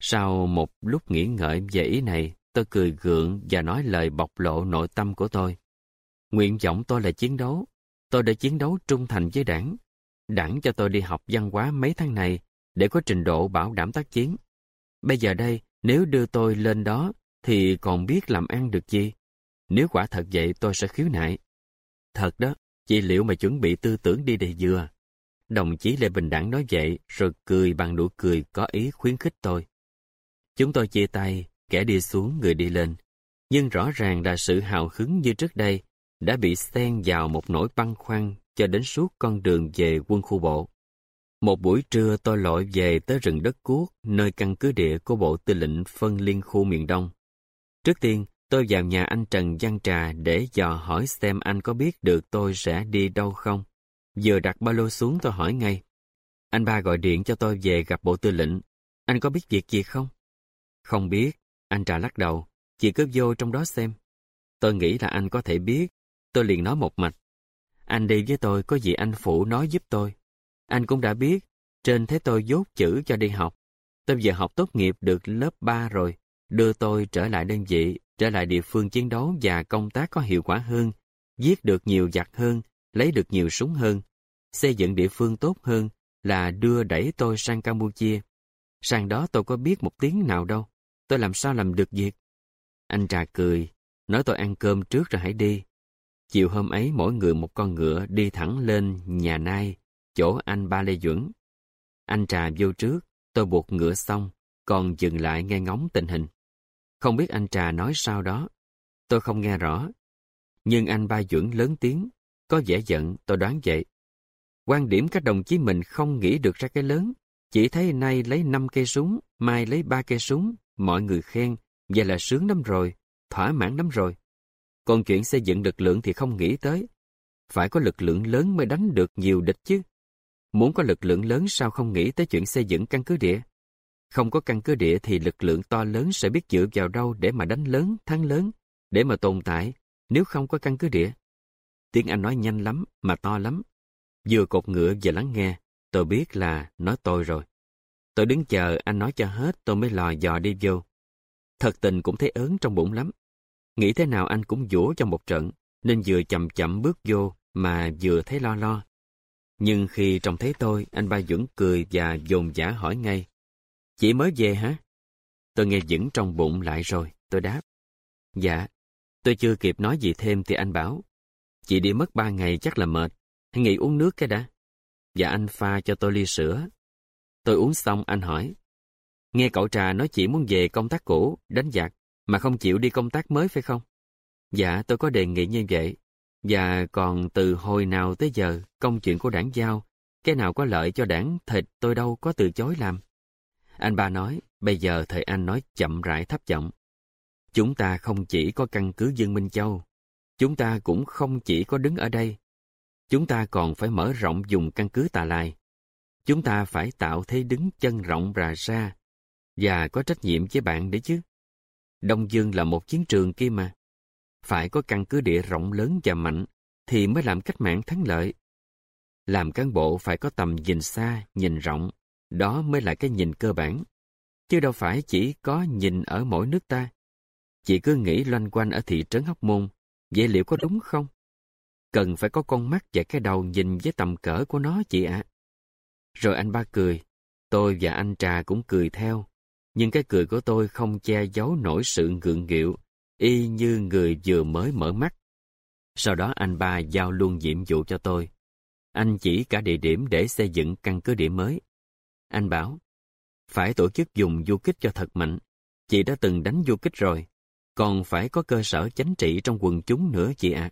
Sau một lúc nghĩ ngợi về ý này, tôi cười gượng và nói lời bộc lộ nội tâm của tôi. Nguyện vọng tôi là chiến đấu. Tôi đã chiến đấu trung thành với đảng. Đảng cho tôi đi học văn hóa mấy tháng này để có trình độ bảo đảm tác chiến. Bây giờ đây, nếu đưa tôi lên đó, thì còn biết làm ăn được gì? Nếu quả thật vậy tôi sẽ khiếu nại. Thật đó, chị liệu mà chuẩn bị tư tưởng đi đầy dừa. Đồng chí Lê Bình Đẳng nói vậy, rồi cười bằng nụ cười có ý khuyến khích tôi. Chúng tôi chia tay, kẻ đi xuống người đi lên. Nhưng rõ ràng là sự hào hứng như trước đây đã bị xen vào một nỗi băn khoăn cho đến suốt con đường về quân khu bộ. Một buổi trưa tôi lội về tới rừng đất cuốc, nơi căn cứ địa của Bộ Tư lệnh phân liên khu miền Đông. Trước tiên, tôi vào nhà anh Trần Văn Trà để dò hỏi xem anh có biết được tôi sẽ đi đâu không. Vừa đặt ba lô xuống tôi hỏi ngay. Anh ba gọi điện cho tôi về gặp Bộ Tư lệnh. Anh có biết việc gì không? Không biết. Anh Trà lắc đầu. Chị cứ vô trong đó xem. Tôi nghĩ là anh có thể biết. Tôi liền nói một mạch. Anh đi với tôi có gì anh phụ nói giúp tôi. Anh cũng đã biết, trên thế tôi dốt chữ cho đi học. Tôi vừa học tốt nghiệp được lớp 3 rồi, đưa tôi trở lại đơn vị, trở lại địa phương chiến đấu và công tác có hiệu quả hơn, giết được nhiều giặc hơn, lấy được nhiều súng hơn, xây dựng địa phương tốt hơn là đưa đẩy tôi sang Campuchia. Sang đó tôi có biết một tiếng nào đâu, tôi làm sao làm được việc. Anh trà cười, nói tôi ăn cơm trước rồi hãy đi. Chiều hôm ấy mỗi người một con ngựa đi thẳng lên nhà nai, chỗ anh ba Lê Duẩn. Anh trà vô trước, tôi buộc ngựa xong, còn dừng lại nghe ngóng tình hình. Không biết anh trà nói sao đó, tôi không nghe rõ. Nhưng anh ba Duẩn lớn tiếng, có vẻ giận, tôi đoán vậy. Quan điểm các đồng chí mình không nghĩ được ra cái lớn, chỉ thấy nay lấy 5 cây súng, mai lấy 3 cây súng, mọi người khen, vậy là sướng lắm rồi, thỏa mãn lắm rồi. Còn chuyện xây dựng lực lượng thì không nghĩ tới. Phải có lực lượng lớn mới đánh được nhiều địch chứ. Muốn có lực lượng lớn sao không nghĩ tới chuyện xây dựng căn cứ địa? Không có căn cứ địa thì lực lượng to lớn sẽ biết dựa vào đâu để mà đánh lớn, thắng lớn, để mà tồn tại, nếu không có căn cứ địa. Tiếng Anh nói nhanh lắm, mà to lắm. Vừa cột ngựa vừa lắng nghe, tôi biết là nói tôi rồi. Tôi đứng chờ anh nói cho hết tôi mới lò dò đi vô. Thật tình cũng thấy ớn trong bụng lắm. Nghĩ thế nào anh cũng dũa cho một trận, nên vừa chậm chậm bước vô mà vừa thấy lo lo. Nhưng khi trông thấy tôi, anh ba vẫn cười và dồn dã hỏi ngay. Chị mới về hả? Tôi nghe vẫn trong bụng lại rồi, tôi đáp. Dạ, tôi chưa kịp nói gì thêm thì anh bảo. Chị đi mất ba ngày chắc là mệt, hãy nghỉ uống nước cái đã. Dạ anh pha cho tôi ly sữa. Tôi uống xong anh hỏi. Nghe cậu trà nói chỉ muốn về công tác cũ, đánh giặc, mà không chịu đi công tác mới phải không? Dạ tôi có đề nghị như vậy, và còn từ hồi nào tới giờ, công chuyện của đảng giao, cái nào có lợi cho đảng thịt tôi đâu có từ chối làm. Anh ba nói, bây giờ thời anh nói chậm rãi thấp giọng. Chúng ta không chỉ có căn cứ Dương Minh Châu, chúng ta cũng không chỉ có đứng ở đây. Chúng ta còn phải mở rộng dùng căn cứ Tà Lai. Chúng ta phải tạo thế đứng chân rộng ra ra và có trách nhiệm với bạn đấy chứ. Đông Dương là một chiến trường kia mà. Phải có căn cứ địa rộng lớn và mạnh thì mới làm cách mạng thắng lợi. Làm cán bộ phải có tầm nhìn xa, nhìn rộng, đó mới là cái nhìn cơ bản. Chứ đâu phải chỉ có nhìn ở mỗi nước ta. Chị cứ nghĩ loanh quanh ở thị trấn Hóc Môn, vậy liệu có đúng không? Cần phải có con mắt và cái đầu nhìn với tầm cỡ của nó chị ạ. Rồi anh ba cười, tôi và anh Trà cũng cười theo. Nhưng cái cười của tôi không che giấu nổi sự ngượng nghịu, y như người vừa mới mở mắt. Sau đó anh ba giao luôn nhiệm vụ cho tôi. Anh chỉ cả địa điểm để xây dựng căn cứ địa mới. Anh bảo, phải tổ chức dùng du kích cho thật mạnh. Chị đã từng đánh du kích rồi, còn phải có cơ sở chánh trị trong quần chúng nữa chị ạ.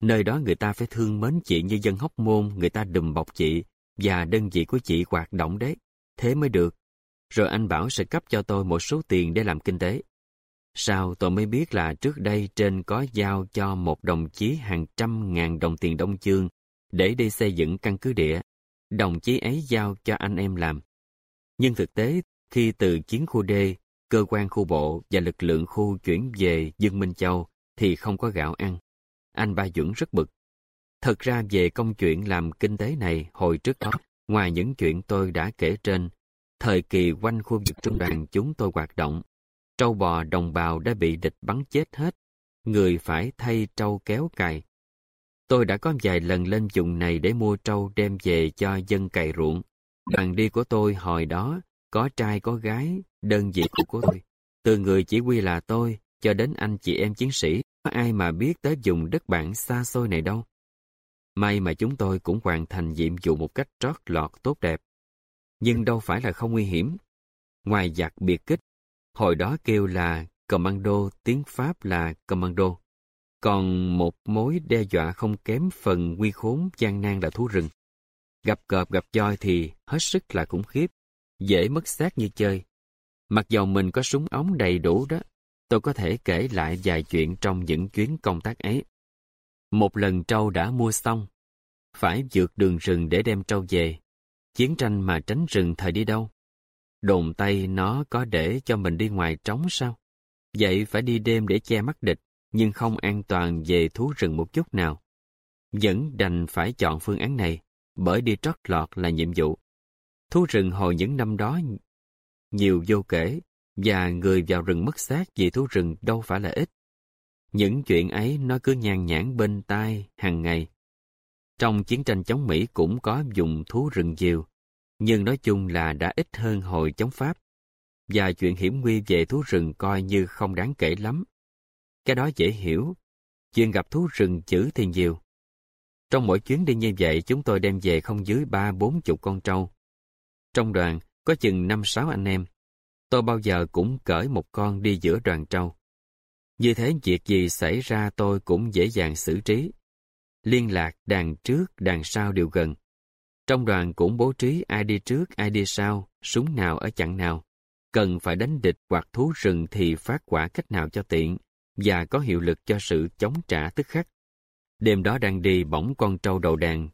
Nơi đó người ta phải thương mến chị như dân hóc môn, người ta đùm bọc chị, và đơn vị của chị hoạt động đấy. Thế mới được. Rồi anh bảo sẽ cấp cho tôi một số tiền để làm kinh tế. Sao tôi mới biết là trước đây trên có giao cho một đồng chí hàng trăm ngàn đồng tiền đông chương để đi xây dựng căn cứ địa. Đồng chí ấy giao cho anh em làm. Nhưng thực tế, khi từ chiến khu D, cơ quan khu bộ và lực lượng khu chuyển về Dương Minh Châu thì không có gạo ăn. Anh Ba Duẩn rất bực. Thật ra về công chuyện làm kinh tế này hồi trước đó, ngoài những chuyện tôi đã kể trên, thời kỳ quanh khu vực trung đoàn chúng tôi hoạt động, trâu bò đồng bào đã bị địch bắn chết hết, người phải thay trâu kéo cày. Tôi đã có vài lần lên vùng này để mua trâu đem về cho dân cày ruộng. Đoàn đi của tôi hồi đó có trai có gái, đơn vị của tôi. Từ người chỉ huy là tôi, cho đến anh chị em chiến sĩ, có ai mà biết tới vùng đất bản xa xôi này đâu. May mà chúng tôi cũng hoàn thành nhiệm vụ một cách trót lọt tốt đẹp. Nhưng đâu phải là không nguy hiểm. Ngoài giặc biệt kích, hồi đó kêu là commando, tiếng Pháp là commando. Còn một mối đe dọa không kém phần nguy khốn gian nan là thú rừng. Gặp cọp gặp choi thì hết sức là khủng khiếp, dễ mất xác như chơi. Mặc dầu mình có súng ống đầy đủ đó, tôi có thể kể lại vài chuyện trong những chuyến công tác ấy. Một lần trâu đã mua xong, phải vượt đường rừng để đem trâu về. Chiến tranh mà tránh rừng thời đi đâu? Đồn tay nó có để cho mình đi ngoài trống sao? Vậy phải đi đêm để che mắt địch, nhưng không an toàn về thú rừng một chút nào. Vẫn đành phải chọn phương án này, bởi đi trót lọt là nhiệm vụ. Thú rừng hồi những năm đó nhiều vô kể, và người vào rừng mất xác vì thú rừng đâu phải là ít. Những chuyện ấy nó cứ nhàn nhãn bên tai hàng ngày. Trong chiến tranh chống Mỹ cũng có dùng thú rừng diều nhưng nói chung là đã ít hơn hồi chống Pháp. Và chuyện hiểm nguy về thú rừng coi như không đáng kể lắm. Cái đó dễ hiểu. Chuyện gặp thú rừng chữ thì nhiều. Trong mỗi chuyến đi như vậy, chúng tôi đem về không dưới ba bốn chục con trâu. Trong đoàn, có chừng năm sáu anh em. Tôi bao giờ cũng cởi một con đi giữa đoàn trâu. Như thế việc gì xảy ra tôi cũng dễ dàng xử trí. Liên lạc đàn trước, đàn sau đều gần. Trong đoàn cũng bố trí ai đi trước, ai đi sau, súng nào ở chặng nào. Cần phải đánh địch hoặc thú rừng thì phát quả cách nào cho tiện và có hiệu lực cho sự chống trả tức khắc. Đêm đó đang đi bỗng con trâu đầu đàn,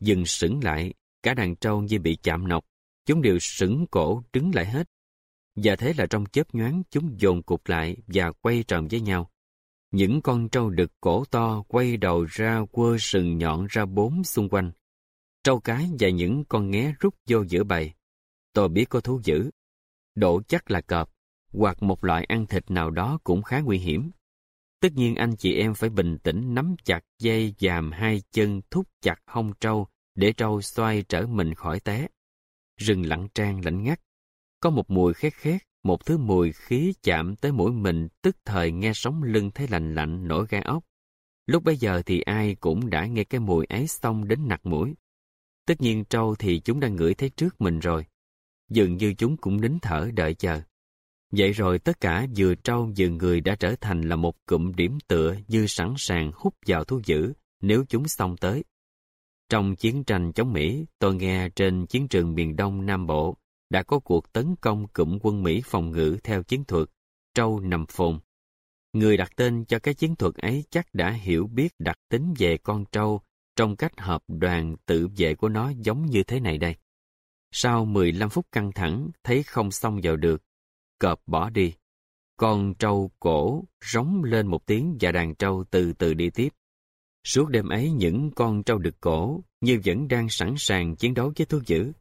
dừng sững lại, cả đàn trâu như bị chạm nọc, chúng đều sững cổ đứng lại hết. Và thế là trong chớp nhoáng chúng dồn cục lại và quay tròn với nhau. Những con trâu đực cổ to quay đầu ra quơ sừng nhọn ra bốn xung quanh. Trâu cái và những con nghé rút vô giữa bầy. Tôi biết có thú dữ. Độ chắc là cọp, hoặc một loại ăn thịt nào đó cũng khá nguy hiểm. Tất nhiên anh chị em phải bình tĩnh nắm chặt dây dàm hai chân thúc chặt hông trâu để trâu xoay trở mình khỏi té. Rừng lặng trang lạnh ngắt. Có một mùi khét khét, một thứ mùi khí chạm tới mũi mình tức thời nghe sóng lưng thấy lạnh lạnh nổi gai ốc. Lúc bấy giờ thì ai cũng đã nghe cái mùi ấy xong đến nặc mũi. Tất nhiên trâu thì chúng đang ngửi thấy trước mình rồi. Dường như chúng cũng nín thở đợi chờ. Vậy rồi tất cả vừa trâu vừa người đã trở thành là một cụm điểm tựa như sẵn sàng hút vào thú dữ nếu chúng xong tới. Trong chiến tranh chống Mỹ, tôi nghe trên chiến trường miền Đông Nam Bộ đã có cuộc tấn công cụm quân Mỹ phòng ngự theo chiến thuật Trâu nằm phồn. Người đặt tên cho cái chiến thuật ấy chắc đã hiểu biết đặc tính về con trâu trong cách hợp đoàn tự vệ của nó giống như thế này đây. Sau 15 phút căng thẳng, thấy không xong vào được, cọp bỏ đi. Con trâu cổ rống lên một tiếng và đàn trâu từ từ đi tiếp. Suốt đêm ấy những con trâu đực cổ như vẫn đang sẵn sàng chiến đấu với thú dữ.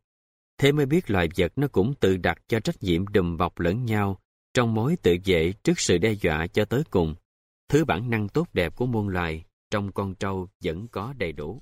Thế mới biết loài vật nó cũng tự đặt cho trách nhiệm đùm bọc lẫn nhau trong mối tự vệ trước sự đe dọa cho tới cùng. Thứ bản năng tốt đẹp của muôn loài trong con trâu vẫn có đầy đủ.